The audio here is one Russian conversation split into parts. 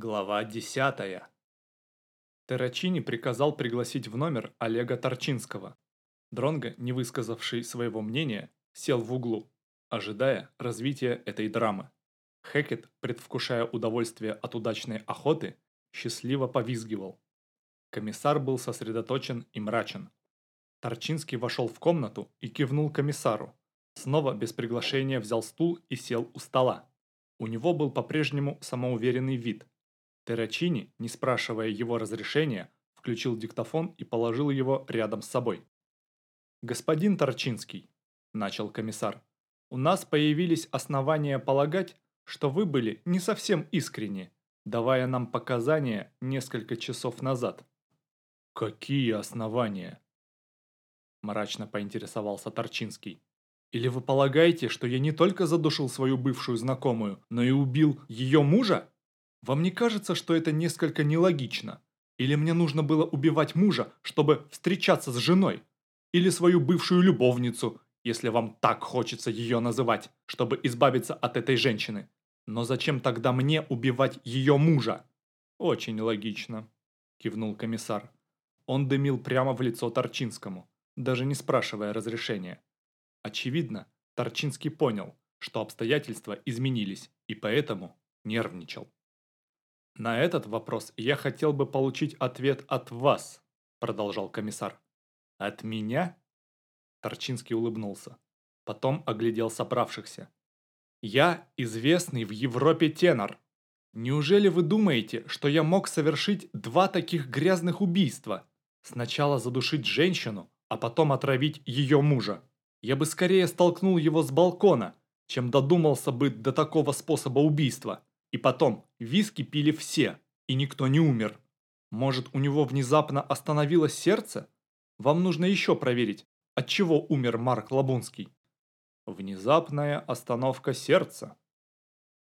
Глава 10. Террачини приказал пригласить в номер Олега Торчинского. Дронго, не высказавший своего мнения, сел в углу, ожидая развития этой драмы. Хекет, предвкушая удовольствие от удачной охоты, счастливо повизгивал. Комиссар был сосредоточен и мрачен. Торчинский вошел в комнату и кивнул комиссару. Снова без приглашения взял стул и сел у стола. У него был по-прежнему самоуверенный вид – Террачини, не спрашивая его разрешения, включил диктофон и положил его рядом с собой. «Господин Торчинский», – начал комиссар, – «у нас появились основания полагать, что вы были не совсем искренни, давая нам показания несколько часов назад». «Какие основания?» – мрачно поинтересовался Торчинский. «Или вы полагаете, что я не только задушил свою бывшую знакомую, но и убил ее мужа?» Вам не кажется, что это несколько нелогично? Или мне нужно было убивать мужа, чтобы встречаться с женой? Или свою бывшую любовницу, если вам так хочется ее называть, чтобы избавиться от этой женщины? Но зачем тогда мне убивать ее мужа? Очень логично, кивнул комиссар. Он дымил прямо в лицо Торчинскому, даже не спрашивая разрешения. Очевидно, Торчинский понял, что обстоятельства изменились, и поэтому нервничал. «На этот вопрос я хотел бы получить ответ от вас», – продолжал комиссар. «От меня?» Торчинский улыбнулся. Потом оглядел собравшихся. «Я известный в Европе тенор. Неужели вы думаете, что я мог совершить два таких грязных убийства? Сначала задушить женщину, а потом отравить ее мужа? Я бы скорее столкнул его с балкона, чем додумался бы до такого способа убийства. И потом, виски пили все, и никто не умер. Может, у него внезапно остановилось сердце? Вам нужно еще проверить, от чего умер Марк Лабунский. Внезапная остановка сердца,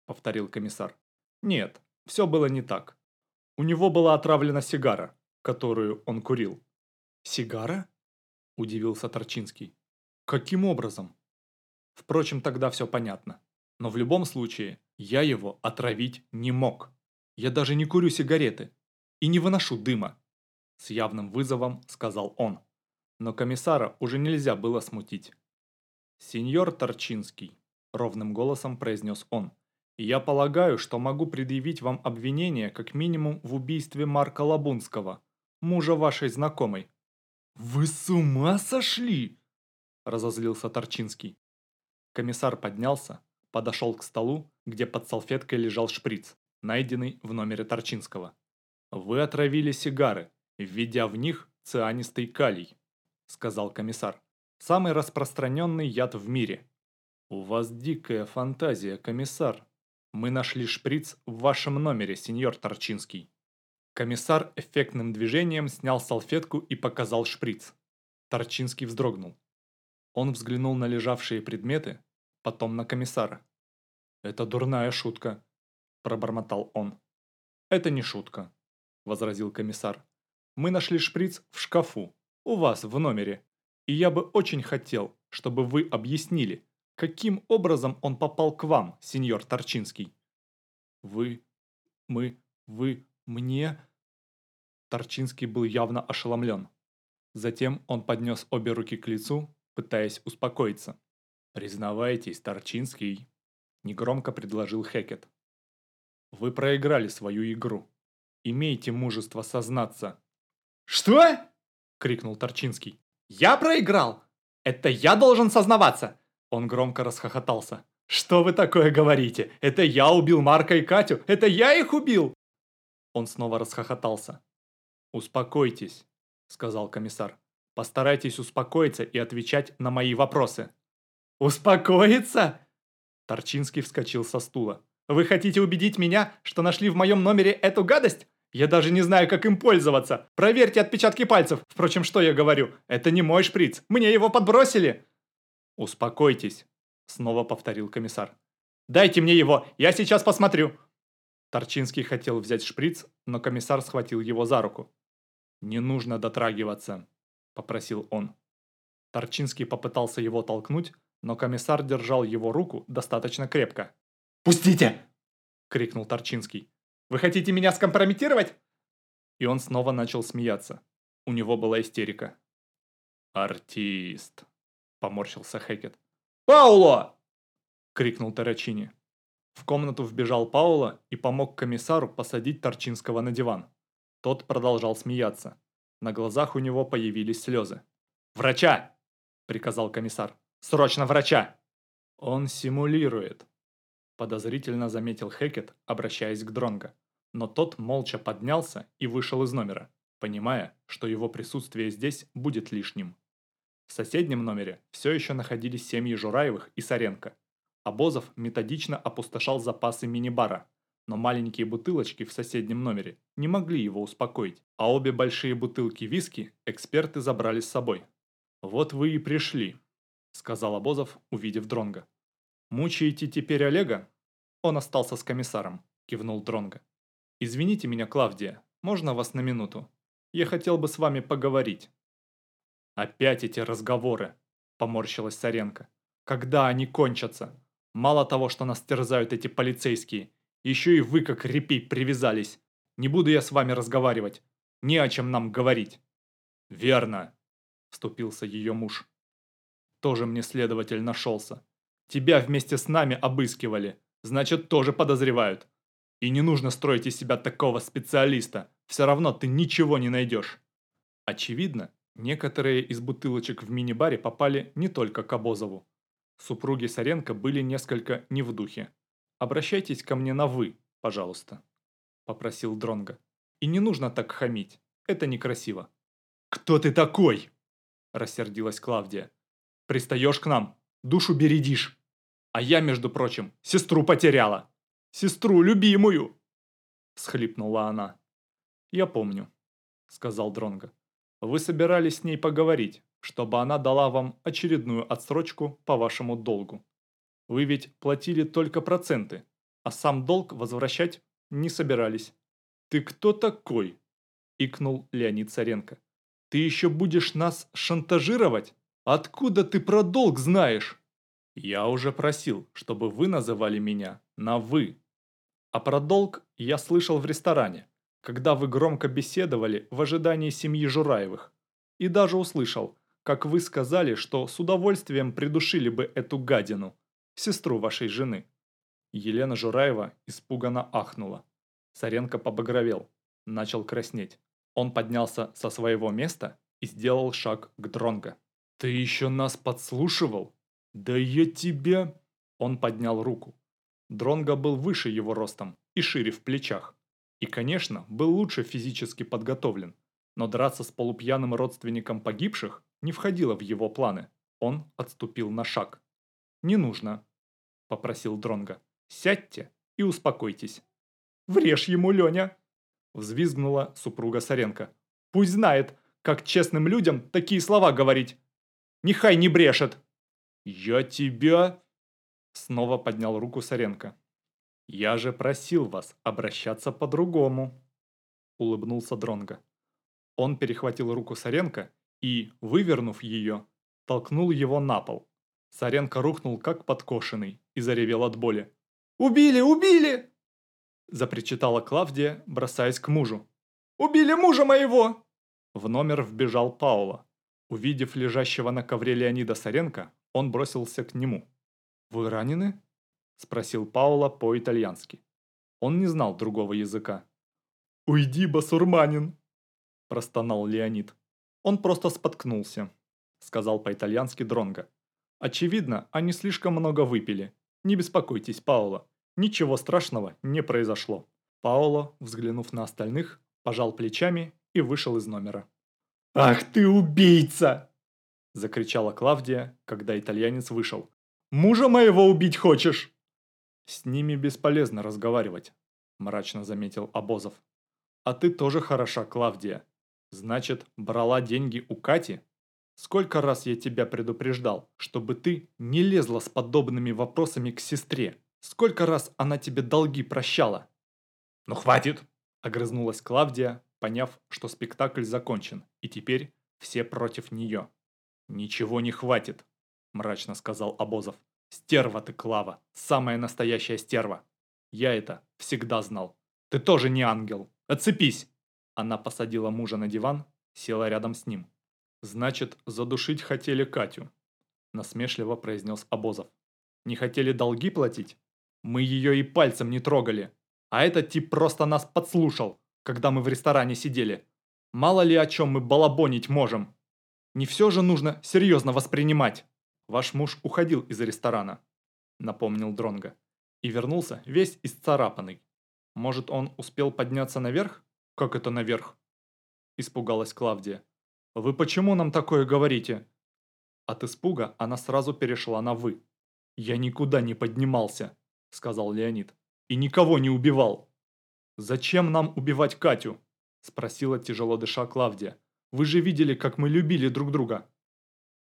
повторил комиссар. Нет, все было не так. У него была отравлена сигара, которую он курил. Сигара? Удивился Торчинский. Каким образом? Впрочем, тогда все понятно. Но в любом случае, я его отравить не мог. Я даже не курю сигареты и не выношу дыма. С явным вызовом сказал он. Но комиссара уже нельзя было смутить. «Сеньор Торчинский», – ровным голосом произнес он, – «я полагаю, что могу предъявить вам обвинение как минимум в убийстве Марка Лабунского, мужа вашей знакомой». «Вы с ума сошли?» – разозлился Торчинский. Комиссар поднялся, подошел к столу, где под салфеткой лежал шприц, найденный в номере Торчинского. «Вы отравили сигары, введя в них цианистый калий», – сказал комиссар. «Самый распространенный яд в мире». «У вас дикая фантазия, комиссар. Мы нашли шприц в вашем номере, сеньор Торчинский». Комиссар эффектным движением снял салфетку и показал шприц. Торчинский вздрогнул. Он взглянул на лежавшие предметы, потом на комиссара. «Это дурная шутка», – пробормотал он. «Это не шутка», – возразил комиссар. «Мы нашли шприц в шкафу, у вас в номере, и я бы очень хотел, чтобы вы объяснили, каким образом он попал к вам, сеньор Торчинский». «Вы... мы... вы... мне...» Торчинский был явно ошеломлен. Затем он поднес обе руки к лицу, пытаясь успокоиться. «Признавайтесь, Торчинский», – негромко предложил Хекет. «Вы проиграли свою игру. Имейте мужество сознаться». «Что?» – крикнул Торчинский. «Я проиграл? Это я должен сознаваться?» Он громко расхохотался. «Что вы такое говорите? Это я убил Марка и Катю? Это я их убил?» Он снова расхохотался. «Успокойтесь», – сказал комиссар. «Постарайтесь успокоиться и отвечать на мои вопросы». «Успокоиться?» Торчинский вскочил со стула. «Вы хотите убедить меня, что нашли в моем номере эту гадость? Я даже не знаю, как им пользоваться. Проверьте отпечатки пальцев. Впрочем, что я говорю? Это не мой шприц. Мне его подбросили!» «Успокойтесь», — снова повторил комиссар. «Дайте мне его, я сейчас посмотрю». Торчинский хотел взять шприц, но комиссар схватил его за руку. «Не нужно дотрагиваться», — попросил он. Торчинский попытался его толкнуть, но комиссар держал его руку достаточно крепко. «Пустите!» – крикнул Торчинский. Вы хотите меня скомпрометировать?» И он снова начал смеяться. У него была истерика. «Артист», — поморщился Хекет. «Пауло!» — крикнул Тарачини. В комнату вбежал Пауло и помог комиссару посадить Торчинского на диван. Тот продолжал смеяться. На глазах у него появились слезы. «Врача!» – приказал комиссар. «Срочно врача!» «Он симулирует», – подозрительно заметил Хекет, обращаясь к Дронго. Но тот молча поднялся и вышел из номера, понимая, что его присутствие здесь будет лишним. В соседнем номере все еще находились семьи Жураевых и Саренко. Обозов методично опустошал запасы мини-бара, но маленькие бутылочки в соседнем номере не могли его успокоить, а обе большие бутылки виски эксперты забрали с собой. «Вот вы и пришли», — сказал Обозов, увидев Дронга. «Мучаете теперь Олега?» «Он остался с комиссаром», — кивнул Дронга. «Извините меня, Клавдия, можно вас на минуту? Я хотел бы с вами поговорить». «Опять эти разговоры», — поморщилась Саренко. «Когда они кончатся? Мало того, что нас терзают эти полицейские, еще и вы как репей привязались. Не буду я с вами разговаривать. Не о чем нам говорить». «Верно», вступился ее муж. Тоже мне следователь нашелся. Тебя вместе с нами обыскивали, значит, тоже подозревают. И не нужно строить из себя такого специалиста, все равно ты ничего не найдешь. Очевидно, некоторые из бутылочек в мини-баре попали не только к Обозову. Супруги Саренко были несколько не в духе. «Обращайтесь ко мне на «вы», пожалуйста», – попросил Дронга. «И не нужно так хамить, это некрасиво». «Кто ты такой?» рассердилась Клавдия. «Пристаешь к нам, душу бередишь. А я, между прочим, сестру потеряла. Сестру любимую!» Схлипнула она. «Я помню», — сказал Дронго. «Вы собирались с ней поговорить, чтобы она дала вам очередную отсрочку по вашему долгу. Вы ведь платили только проценты, а сам долг возвращать не собирались». «Ты кто такой?» – икнул Леонид Царенко. Ты еще будешь нас шантажировать? Откуда ты про долг знаешь? Я уже просил, чтобы вы называли меня на «вы». А про долг я слышал в ресторане, когда вы громко беседовали в ожидании семьи Жураевых. И даже услышал, как вы сказали, что с удовольствием придушили бы эту гадину, сестру вашей жены. Елена Жураева испуганно ахнула. Саренко побагровел, начал краснеть. Он поднялся со своего места и сделал шаг к Дронго. «Ты еще нас подслушивал? Да я тебя...» Он поднял руку. Дронго был выше его ростом и шире в плечах. И, конечно, был лучше физически подготовлен. Но драться с полупьяным родственником погибших не входило в его планы. Он отступил на шаг. «Не нужно», – попросил Дронго. «Сядьте и успокойтесь». «Врежь ему, Леня!» Взвизгнула супруга Саренко. «Пусть знает, как честным людям такие слова говорить. Нехай не брешет!» «Я тебя...» Снова поднял руку Саренко. «Я же просил вас обращаться по-другому», улыбнулся Дронго. Он перехватил руку Саренко и, вывернув ее, толкнул его на пол. Саренко рухнул как подкошенный и заревел от боли. «Убили! Убили!» запричитала Клавдия, бросаясь к мужу. «Убили мужа моего!» В номер вбежал Паула. Увидев лежащего на ковре Леонида Саренко, он бросился к нему. «Вы ранены?» – спросил Паула по-итальянски. Он не знал другого языка. «Уйди, басурманин!» – простонал Леонид. «Он просто споткнулся», – сказал по-итальянски Дронго. «Очевидно, они слишком много выпили. Не беспокойтесь, Паула. Ничего страшного не произошло. Паоло, взглянув на остальных, пожал плечами и вышел из номера. «Ах ты убийца!» – закричала Клавдия, когда итальянец вышел. «Мужа моего убить хочешь?» «С ними бесполезно разговаривать», – мрачно заметил Обозов. «А ты тоже хороша, Клавдия. Значит, брала деньги у Кати? Сколько раз я тебя предупреждал, чтобы ты не лезла с подобными вопросами к сестре?» Сколько раз она тебе долги прощала?» «Ну хватит!» – огрызнулась Клавдия, поняв, что спектакль закончен, и теперь все против нее. «Ничего не хватит», – мрачно сказал Обозов. «Стерва ты, Клава, самая настоящая стерва. Я это всегда знал. Ты тоже не ангел. Отцепись!» Она посадила мужа на диван, села рядом с ним. «Значит, задушить хотели Катю», – насмешливо произнес Обозов. «Не хотели долги платить? Мы ее и пальцем не трогали. А этот тип просто нас подслушал, когда мы в ресторане сидели. Мало ли о чем мы балабонить можем. Не все же нужно серьезно воспринимать. Ваш муж уходил из ресторана, напомнил Дронга, и вернулся весь исцарапанный. Может, он успел подняться наверх? Как это наверх? Испугалась Клавдия. Вы почему нам такое говорите? От испуга она сразу перешла на «вы». «Я никуда не поднимался», — сказал Леонид. «И никого не убивал». «Зачем нам убивать Катю?» — спросила тяжело дыша Клавдия. «Вы же видели, как мы любили друг друга».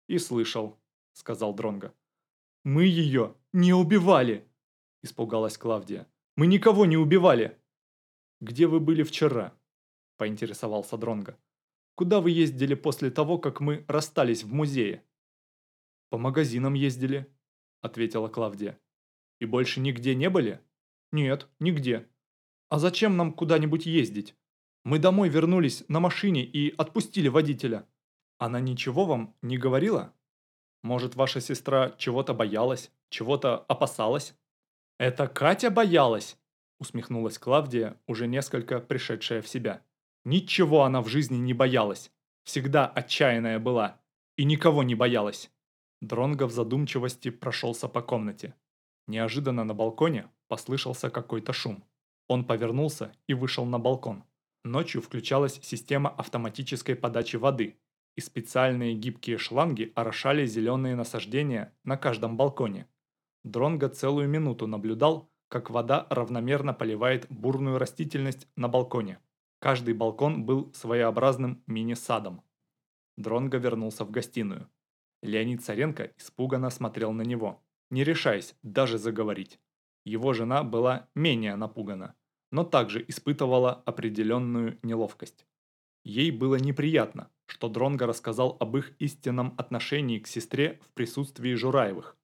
«И слышал», — сказал Дронго. «Мы ее не убивали!» — испугалась Клавдия. Мы никого не убивали!» «Где вы были вчера?» – поинтересовался Дронго. «Куда вы ездили после того, как мы расстались в музее?» «По магазинам ездили», – ответила Клавдия. «И больше нигде не были?» «Нет, нигде». «А зачем нам куда-нибудь ездить? Мы домой вернулись на машине и отпустили водителя». «Она ничего вам не говорила? Может, ваша сестра чего-то боялась, чего-то опасалась?» «Это Катя боялась?» – усмехнулась Клавдия, уже несколько пришедшая в себя. «Ничего она в жизни не боялась. Всегда отчаянная была. И никого не боялась». Дронго в задумчивости прошелся по комнате. Неожиданно на балконе послышался какой-то шум. Он повернулся и вышел на балкон. Ночью включалась система автоматической подачи воды, и специальные гибкие шланги орошали зеленые насаждения на каждом балконе. Дронго целую минуту наблюдал, как вода равномерно поливает бурную растительность на балконе. Каждый балкон был своеобразным мини-садом. Дронго вернулся в гостиную. Леонид Царенко испуганно смотрел на него, не решаясь даже заговорить. Его жена была менее напугана, но также испытывала определенную неловкость. Ей было неприятно, что Дронго рассказал об их истинном отношении к сестре в присутствии Жураевых.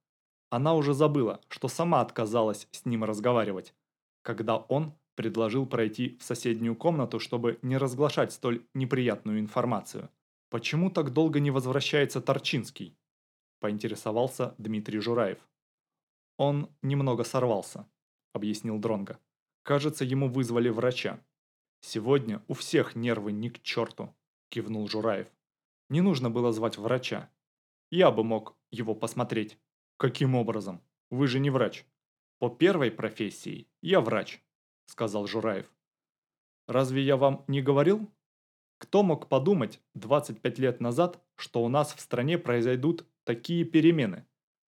Она уже забыла, что сама отказалась с ним разговаривать, когда он предложил пройти в соседнюю комнату, чтобы не разглашать столь неприятную информацию. «Почему так долго не возвращается Торчинский?» – поинтересовался Дмитрий Жураев. «Он немного сорвался», – объяснил Дронга. «Кажется, ему вызвали врача». «Сегодня у всех нервы ни к черту», – кивнул Жураев. «Не нужно было звать врача. Я бы мог его посмотреть». «Каким образом? Вы же не врач». «По первой профессии я врач», – сказал Жураев. «Разве я вам не говорил? Кто мог подумать 25 лет назад, что у нас в стране произойдут такие перемены,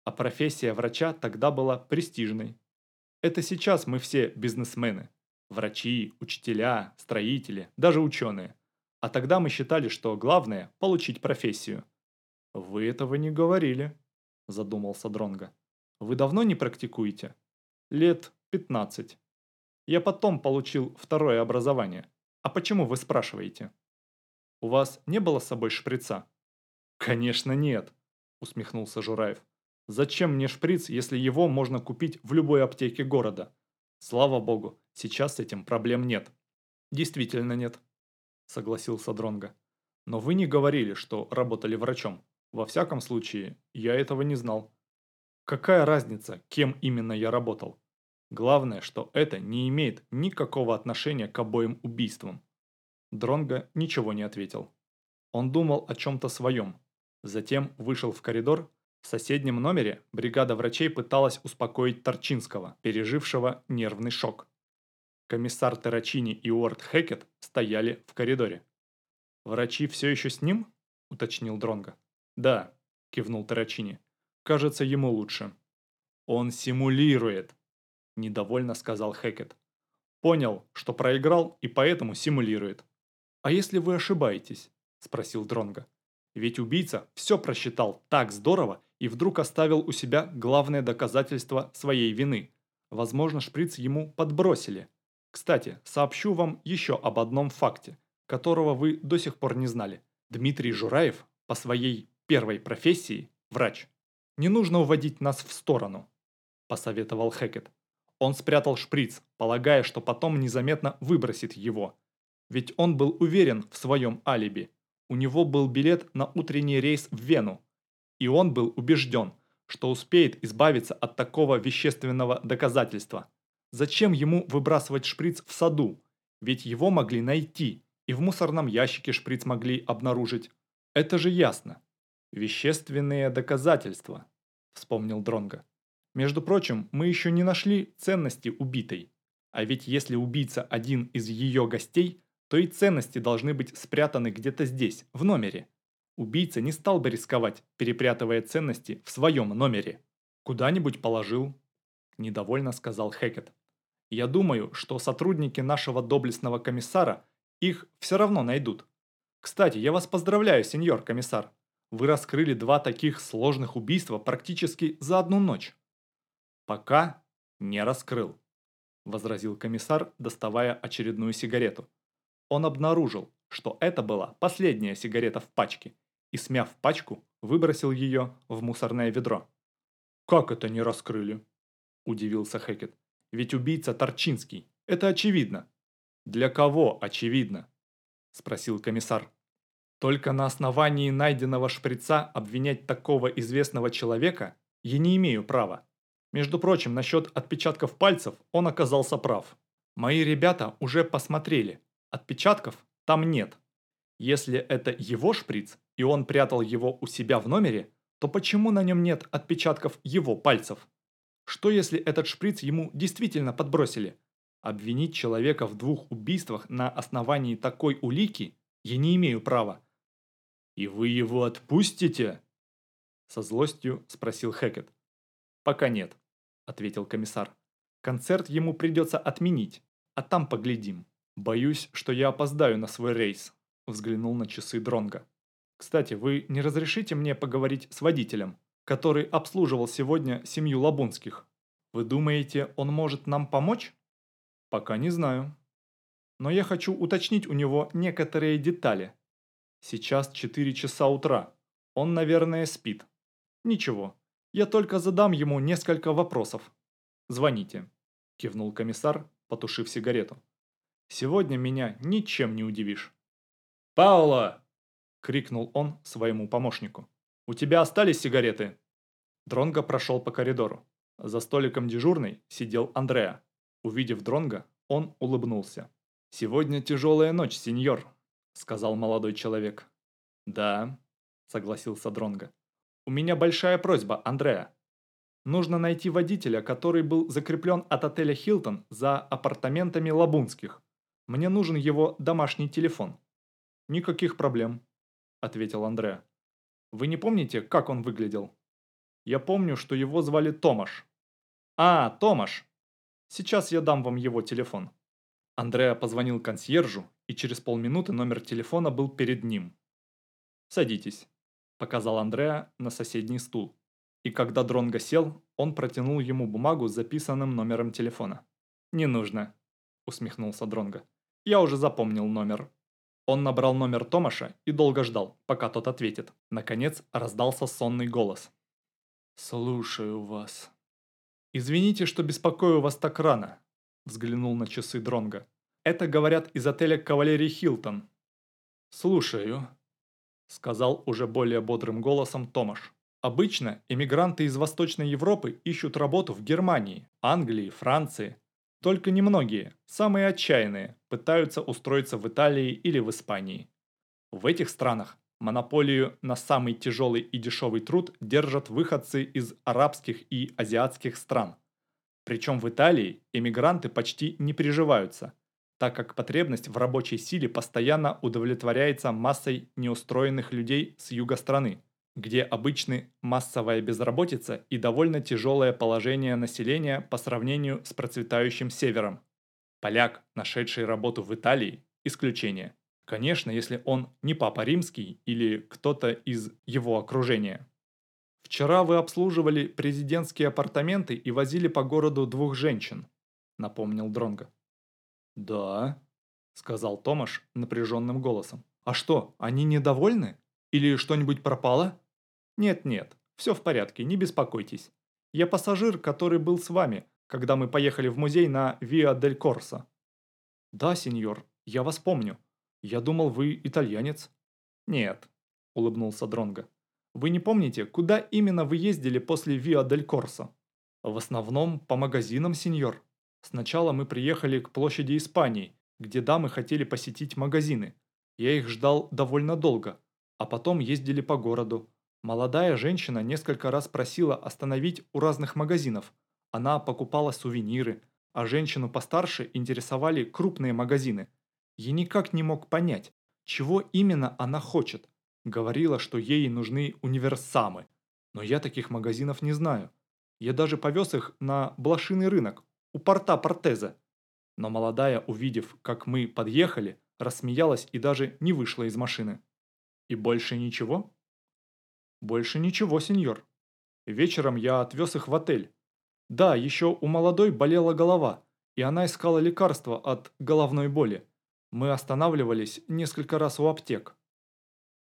а профессия врача тогда была престижной? Это сейчас мы все бизнесмены. Врачи, учителя, строители, даже ученые. А тогда мы считали, что главное – получить профессию. Вы этого не говорили задумался Дронга. Вы давно не практикуете? Лет 15. Я потом получил второе образование. А почему вы спрашиваете? У вас не было с собой шприца? Конечно нет, усмехнулся Жураев. Зачем мне шприц, если его можно купить в любой аптеке города? Слава богу, сейчас с этим проблем нет. Действительно нет, согласился Дронга. Но вы не говорили, что работали врачом. Во всяком случае, я этого не знал. Какая разница, кем именно я работал? Главное, что это не имеет никакого отношения к обоим убийствам. Дронго ничего не ответил. Он думал о чем-то своем. Затем вышел в коридор. В соседнем номере бригада врачей пыталась успокоить Торчинского, пережившего нервный шок. Комиссар Террачини и Уорд Хекет стояли в коридоре. «Врачи все еще с ним?» – уточнил Дронго. «Да», – кивнул Тарачини. «Кажется, ему лучше». «Он симулирует», – недовольно сказал Хекет. «Понял, что проиграл и поэтому симулирует». «А если вы ошибаетесь?» – спросил Дронга. «Ведь убийца все просчитал так здорово и вдруг оставил у себя главное доказательство своей вины. Возможно, шприц ему подбросили. Кстати, сообщу вам еще об одном факте, которого вы до сих пор не знали. Дмитрий Жураев по своей первой профессии – врач. Не нужно уводить нас в сторону, посоветовал Хекет. Он спрятал шприц, полагая, что потом незаметно выбросит его. Ведь он был уверен в своем алиби. У него был билет на утренний рейс в Вену. И он был убежден, что успеет избавиться от такого вещественного доказательства. Зачем ему выбрасывать шприц в саду? Ведь его могли найти, и в мусорном ящике шприц могли обнаружить. Это же ясно. Вещественные доказательства, вспомнил Дронга. Между прочим, мы еще не нашли ценности убитой. А ведь если убийца один из ее гостей, то и ценности должны быть спрятаны где-то здесь, в номере. Убийца не стал бы рисковать, перепрятывая ценности в своем номере. Куда-нибудь положил, недовольно сказал Хекет. Я думаю, что сотрудники нашего доблестного комиссара их все равно найдут. Кстати, я вас поздравляю, сеньор комиссар. Вы раскрыли два таких сложных убийства практически за одну ночь. Пока не раскрыл, возразил комиссар, доставая очередную сигарету. Он обнаружил, что это была последняя сигарета в пачке, и, смяв пачку, выбросил ее в мусорное ведро. «Как это не раскрыли?» – удивился Хекет. «Ведь убийца Торчинский. Это очевидно». «Для кого очевидно?» – спросил комиссар. «Только на основании найденного шприца обвинять такого известного человека я не имею права. Между прочим, насчет отпечатков пальцев он оказался прав. Мои ребята уже посмотрели, Отпечатков там нет. Если это его шприц, и он прятал его у себя в номере, то почему на нем нет отпечатков его пальцев? Что если этот шприц ему действительно подбросили? Обвинить человека в двух убийствах на основании такой улики я не имею права. «И вы его отпустите?» Со злостью спросил Хекет. «Пока нет», — ответил комиссар. «Концерт ему придется отменить, а там поглядим». «Боюсь, что я опоздаю на свой рейс», – взглянул на часы Дронга. «Кстати, вы не разрешите мне поговорить с водителем, который обслуживал сегодня семью Лабунских? Вы думаете, он может нам помочь?» «Пока не знаю. Но я хочу уточнить у него некоторые детали. Сейчас 4 часа утра. Он, наверное, спит. Ничего, я только задам ему несколько вопросов. Звоните», – кивнул комиссар, потушив сигарету. Сегодня меня ничем не удивишь. «Пауло!» – крикнул он своему помощнику. «У тебя остались сигареты?» Дронго прошел по коридору. За столиком дежурной сидел Андреа. Увидев Дронга, он улыбнулся. «Сегодня тяжелая ночь, сеньор», – сказал молодой человек. «Да», – согласился Дронго. «У меня большая просьба, Андреа. Нужно найти водителя, который был закреплен от отеля «Хилтон» за апартаментами Лабунских. Мне нужен его домашний телефон». «Никаких проблем», – ответил Андре. «Вы не помните, как он выглядел?» «Я помню, что его звали Томаш». «А, Томаш! Сейчас я дам вам его телефон». Андреа позвонил консьержу, и через полминуты номер телефона был перед ним. «Садитесь», – показал Андреа на соседний стул. И когда Дронго сел, он протянул ему бумагу с записанным номером телефона. «Не нужно», – усмехнулся Дронго. Я уже запомнил номер. Он набрал номер Томаша и долго ждал, пока тот ответит. Наконец раздался сонный голос. «Слушаю вас». «Извините, что беспокою вас так рано», – взглянул на часы Дронга. «Это говорят из отеля «Кавалерий Хилтон». «Слушаю», – сказал уже более бодрым голосом Томаш. «Обычно эмигранты из Восточной Европы ищут работу в Германии, Англии, Франции, только немногие, самые отчаянные, пытаются устроиться в Италии или в Испании. В этих странах монополию на самый тяжелый и дешевый труд держат выходцы из арабских и азиатских стран. Причем в Италии эмигранты почти не приживаются, так как потребность в рабочей силе постоянно удовлетворяется массой неустроенных людей с юга страны где обычны массовая безработица и довольно тяжелое положение населения по сравнению с процветающим севером. Поляк, нашедший работу в Италии – исключение. Конечно, если он не папа римский или кто-то из его окружения. Вчера вы обслуживали президентские апартаменты и возили по городу двух женщин, напомнил Дронго. Да, сказал Томаш напряженным голосом. А что, они недовольны? Или что-нибудь пропало? «Нет-нет, все в порядке, не беспокойтесь. Я пассажир, который был с вами, когда мы поехали в музей на Виа дель Корсо?» «Да, сеньор, я вас помню. Я думал, вы итальянец». «Нет», – улыбнулся Дронго. «Вы не помните, куда именно вы ездили после Виа дель Корсо?» «В основном по магазинам, сеньор. Сначала мы приехали к площади Испании, где дамы хотели посетить магазины. Я их ждал довольно долго, а потом ездили по городу. Молодая женщина несколько раз просила остановить у разных магазинов. Она покупала сувениры, а женщину постарше интересовали крупные магазины. Я никак не мог понять, чего именно она хочет. Говорила, что ей нужны универсамы. Но я таких магазинов не знаю. Я даже повез их на блошиный рынок, у порта Портеза. Но молодая, увидев, как мы подъехали, рассмеялась и даже не вышла из машины. И больше ничего? Больше ничего, сеньор. Вечером я отвез их в отель. Да, еще у молодой болела голова, и она искала лекарства от головной боли. Мы останавливались несколько раз у аптек.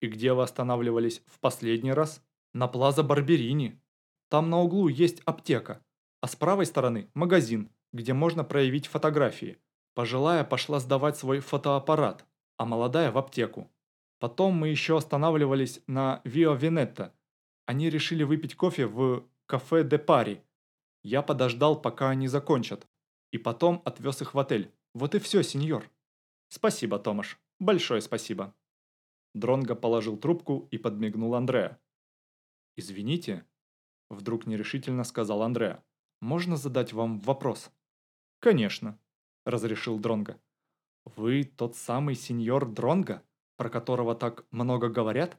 И где вы останавливались в последний раз? На Плаза Барберини. Там на углу есть аптека, а с правой стороны магазин, где можно проявить фотографии. Пожилая пошла сдавать свой фотоаппарат, а молодая в аптеку. Потом мы еще останавливались на Вио Венетто. Они решили выпить кофе в кафе де Пари. Я подождал, пока они закончат. И потом отвез их в отель. Вот и все, сеньор. Спасибо, Томаш. Большое спасибо. Дронго положил трубку и подмигнул Андреа. «Извините», – вдруг нерешительно сказал Андреа. «Можно задать вам вопрос?» «Конечно», разрешил Дронга. «Вы тот самый сеньор Дронга, про которого так много говорят?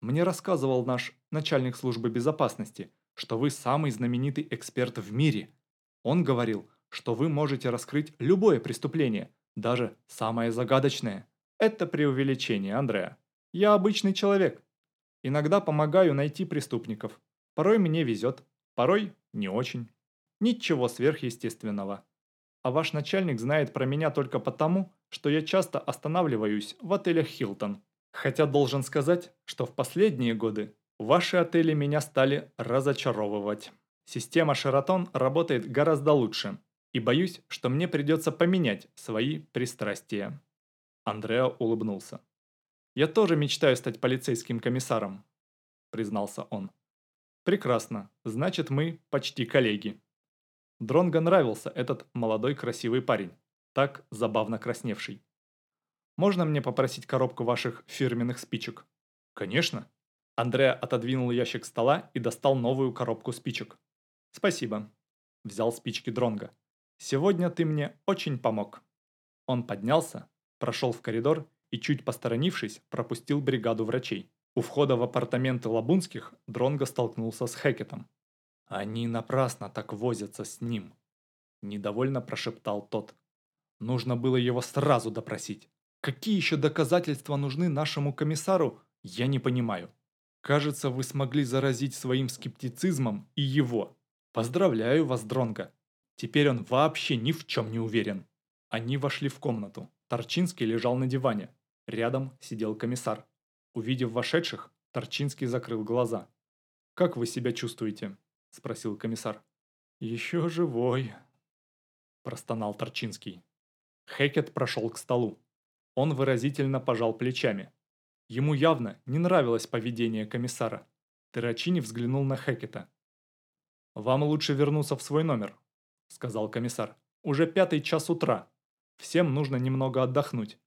Мне рассказывал наш начальник службы безопасности, что вы самый знаменитый эксперт в мире. Он говорил, что вы можете раскрыть любое преступление, даже самое загадочное. Это преувеличение, Андреа. Я обычный человек. Иногда помогаю найти преступников. Порой мне везет, порой не очень. Ничего сверхъестественного а ваш начальник знает про меня только потому, что я часто останавливаюсь в отелях «Хилтон». Хотя должен сказать, что в последние годы ваши отели меня стали разочаровывать. Система «Шератон» работает гораздо лучше, и боюсь, что мне придется поменять свои пристрастия». Андреа улыбнулся. «Я тоже мечтаю стать полицейским комиссаром», – признался он. «Прекрасно, значит мы почти коллеги». Дронго нравился этот молодой красивый парень, так забавно красневший. «Можно мне попросить коробку ваших фирменных спичек?» «Конечно». Андреа отодвинул ящик стола и достал новую коробку спичек. «Спасибо». Взял спички Дронго. «Сегодня ты мне очень помог». Он поднялся, прошел в коридор и, чуть посторонившись, пропустил бригаду врачей. У входа в апартаменты Лабунских Дронго столкнулся с Хекетом. Они напрасно так возятся с ним. Недовольно прошептал тот. Нужно было его сразу допросить. Какие еще доказательства нужны нашему комиссару, я не понимаю. Кажется, вы смогли заразить своим скептицизмом и его. Поздравляю вас, Дронго. Теперь он вообще ни в чем не уверен. Они вошли в комнату. Торчинский лежал на диване. Рядом сидел комиссар. Увидев вошедших, Торчинский закрыл глаза. «Как вы себя чувствуете?» – спросил комиссар. «Еще живой», – простонал Торчинский. Хекет прошел к столу. Он выразительно пожал плечами. Ему явно не нравилось поведение комиссара. Террачини взглянул на Хекета. «Вам лучше вернуться в свой номер», – сказал комиссар. «Уже пятый час утра. Всем нужно немного отдохнуть.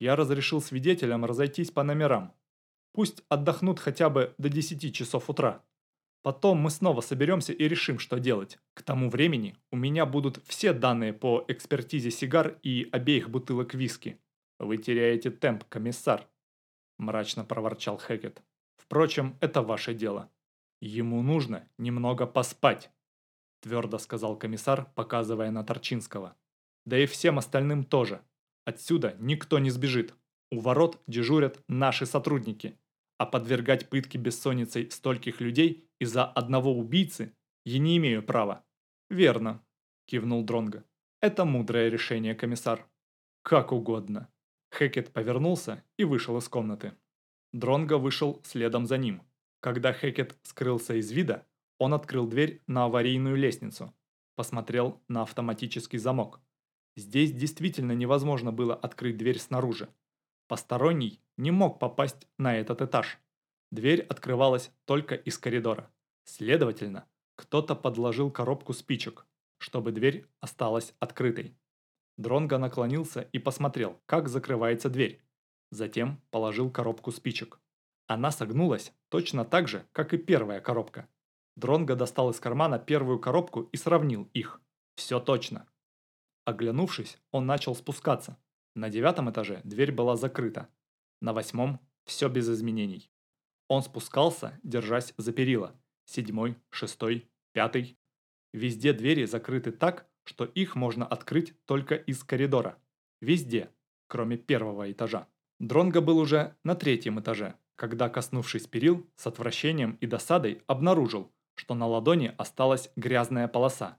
Я разрешил свидетелям разойтись по номерам. Пусть отдохнут хотя бы до 10 часов утра. Потом мы снова соберемся и решим, что делать. К тому времени у меня будут все данные по экспертизе сигар и обеих бутылок виски. Вы теряете темп, комиссар, мрачно проворчал Хекет. Впрочем, это ваше дело. Ему нужно немного поспать, твердо сказал комиссар, показывая на Торчинского. Да и всем остальным тоже. Отсюда никто не сбежит. У ворот дежурят наши сотрудники а подвергать пытке бессонницей стольких людей из-за одного убийцы я не имею права. Верно, кивнул Дронго. Это мудрое решение, комиссар. Как угодно. Хекет повернулся и вышел из комнаты. Дронго вышел следом за ним. Когда Хекет скрылся из вида, он открыл дверь на аварийную лестницу. посмотрел на автоматический замок. Здесь действительно невозможно было открыть дверь снаружи. Посторонний не мог попасть на этот этаж. Дверь открывалась только из коридора. Следовательно, кто-то подложил коробку спичек, чтобы дверь осталась открытой. Дронго наклонился и посмотрел, как закрывается дверь. Затем положил коробку спичек. Она согнулась точно так же, как и первая коробка. Дронго достал из кармана первую коробку и сравнил их. Все точно. Оглянувшись, он начал спускаться. На девятом этаже дверь была закрыта. На восьмом все без изменений. Он спускался, держась за перила. Седьмой, шестой, пятый. Везде двери закрыты так, что их можно открыть только из коридора. Везде, кроме первого этажа. Дронго был уже на третьем этаже, когда, коснувшись перил, с отвращением и досадой обнаружил, что на ладони осталась грязная полоса.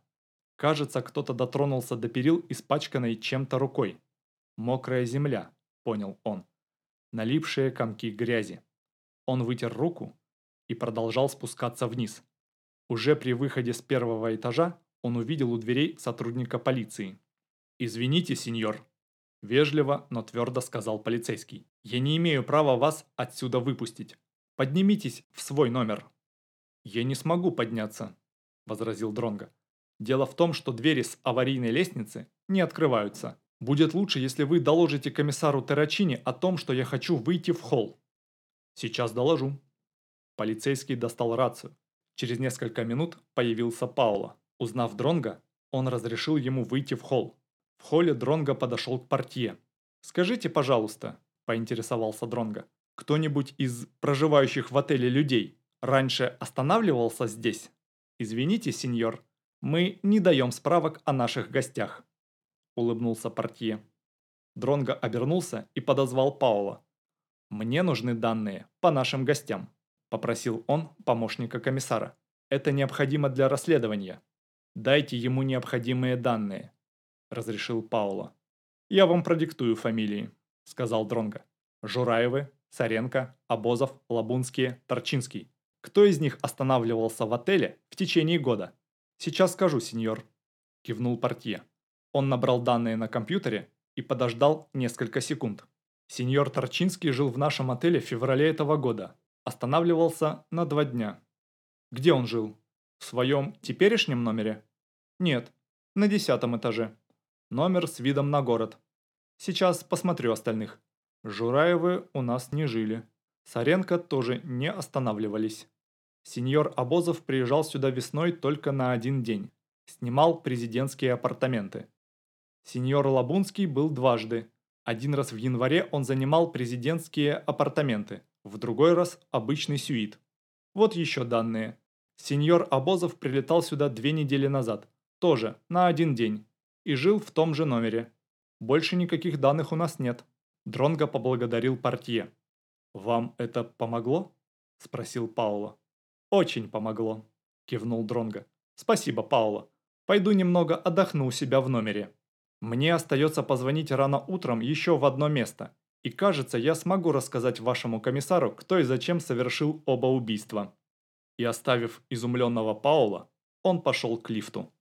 Кажется, кто-то дотронулся до перил, испачканной чем-то рукой. Мокрая земля, понял он. Налипшие комки грязи. Он вытер руку и продолжал спускаться вниз. Уже при выходе с первого этажа он увидел у дверей сотрудника полиции. «Извините, сеньор», – вежливо, но твердо сказал полицейский. «Я не имею права вас отсюда выпустить. Поднимитесь в свой номер». «Я не смогу подняться», – возразил Дронго. «Дело в том, что двери с аварийной лестницы не открываются. Будет лучше, если вы доложите комиссару Террачини о том, что я хочу выйти в холл». «Сейчас доложу». Полицейский достал рацию. Через несколько минут появился Пауло. Узнав Дронга, он разрешил ему выйти в холл. В холле Дронга подошел к портье. «Скажите, пожалуйста», – поинтересовался Дронга, – «кто-нибудь из проживающих в отеле людей раньше останавливался здесь? Извините, сеньор, мы не даем справок о наших гостях», – улыбнулся портье. Дронго обернулся и подозвал Паула. «Мне нужны данные по нашим гостям», – попросил он помощника комиссара. «Это необходимо для расследования». «Дайте ему необходимые данные», – разрешил Пауло. «Я вам продиктую фамилии», – сказал Дронго. «Жураевы, Саренко, Обозов, Лабунские, Торчинский. Кто из них останавливался в отеле в течение года?» «Сейчас скажу, сеньор», – кивнул портье. Он набрал данные на компьютере и подождал несколько секунд. Сеньор Торчинский жил в нашем отеле в феврале этого года. Останавливался на два дня. Где он жил? В своем теперешнем номере? Нет, на десятом этаже. Номер с видом на город. Сейчас посмотрю остальных. Жураевы у нас не жили. Саренко тоже не останавливались. Сеньор Обозов приезжал сюда весной только на один день. Снимал президентские апартаменты. Сеньор Лабунский был дважды. Один раз в январе он занимал президентские апартаменты, в другой раз обычный сюит. Вот еще данные. Сеньор Обозов прилетал сюда две недели назад, тоже на один день, и жил в том же номере. Больше никаких данных у нас нет. Дронго поблагодарил портье. «Вам это помогло?» – спросил Пауло. «Очень помогло», – кивнул Дронго. «Спасибо, Пауло. Пойду немного отдохну у себя в номере. Мне остается позвонить рано утром еще в одно место, и кажется, я смогу рассказать вашему комиссару, кто и зачем совершил оба убийства» и оставив изумленного Паула, он пошел к лифту.